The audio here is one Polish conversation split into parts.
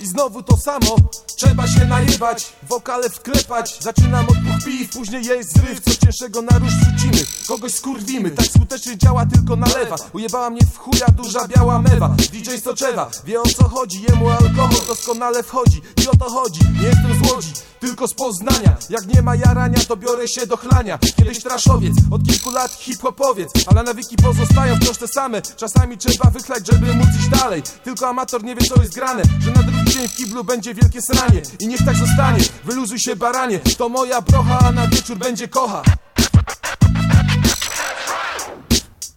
i znowu to samo. Trzeba się najebać, wokale wklepać. Zaczynam od dwóch piw, później jest zryw. Co cięższego na róż rzucimy, kogoś skurwimy. Tak skutecznie działa tylko na lewa Ujebała mnie w chuja duża biała mewa DJ Stoczewa, wie o co chodzi. Jemu alkohol doskonale wchodzi. I o to chodzi, nie jestem z Łodzi Tylko z Poznania, jak nie ma jarania To biorę się do chlania. Kiedyś traszowiec, od kilku lat hip-hopowiec. Ale nawyki pozostają wciąż te same. Czasami trzeba wychlać, żeby móc iść dalej. Tylko amator nie wie co jest grane. Że na drugi dzień w kiblu będzie wielkie sranie. I niech tak zostanie, wyluzuj się baranie. To moja brocha, a na wieczór będzie kocha.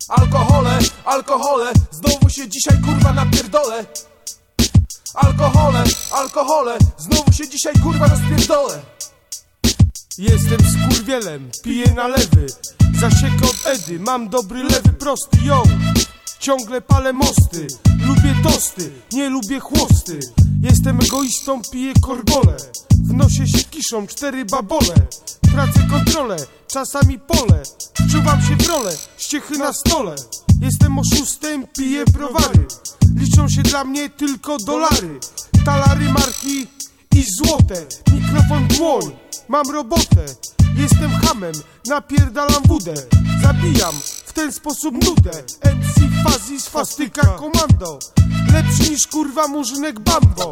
Alkohole, alkohole, znowu się dzisiaj kurwa napierdolę Alkohole, alkohole, znowu się dzisiaj kurwa rozpierdolę. Jestem skurwielem, piję na lewy. Zasiekę od Edy, mam dobry lewy prosty, ją Ciągle palę mosty, lubię tosty, nie lubię chłosty Jestem egoistą, piję korbole. W nosie się kiszą cztery babole. Tracę kontrolę, czasami pole. Wczuwam się w ściechy na stole. Jestem oszustem, piję browary. Liczą się dla mnie tylko dolary. Talary, marki i złote. Mikrofon dłoń, mam robotę. Jestem hamem, napierdalam wódę. Zabijam w ten sposób nudę. MC Fazi z Fastyka Komando Lepszy niż kurwa murzynek Bambo.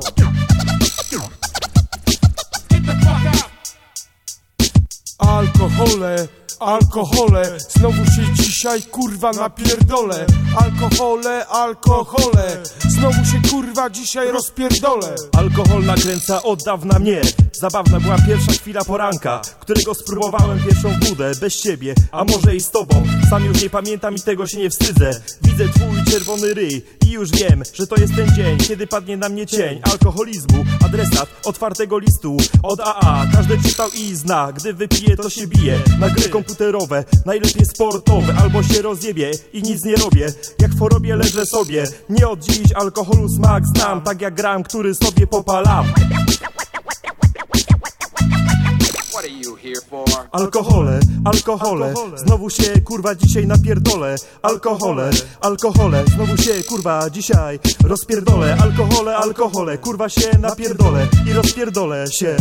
Alkohole, alkohole. Znowu się dzisiaj kurwa napierdolę. Alkohole, alkohole. Znowu się kurwa dzisiaj rozpierdolę. Alkohol nakręca od dawna mnie. Zabawna była pierwsza chwila poranka Którego spróbowałem pierwszą wódę Bez ciebie, a może i z tobą. Sam już nie pamiętam i tego się nie wstydzę. Widzę twój czerwony ryj I już wiem, że to jest ten dzień Kiedy padnie na mnie cień alkoholizmu Adresat otwartego listu Od AA, każdy czytał i zna. Gdy wypije to się bije. Na gry komputerowe, najlepiej sportowe. Albo się rozjebie i nic nie robię. Jak w chorobie leżę sobie. Nie od dziś alkoholu smak znam. Tak jak gram, który sobie popalam Alkohole, alkohole, znowu się kurwa dzisiaj napierdolę. Alkohole, alkohole, znowu się kurwa dzisiaj rozpierdolę. Alkohole, alkohole, kurwa się napierdolę i rozpierdolę się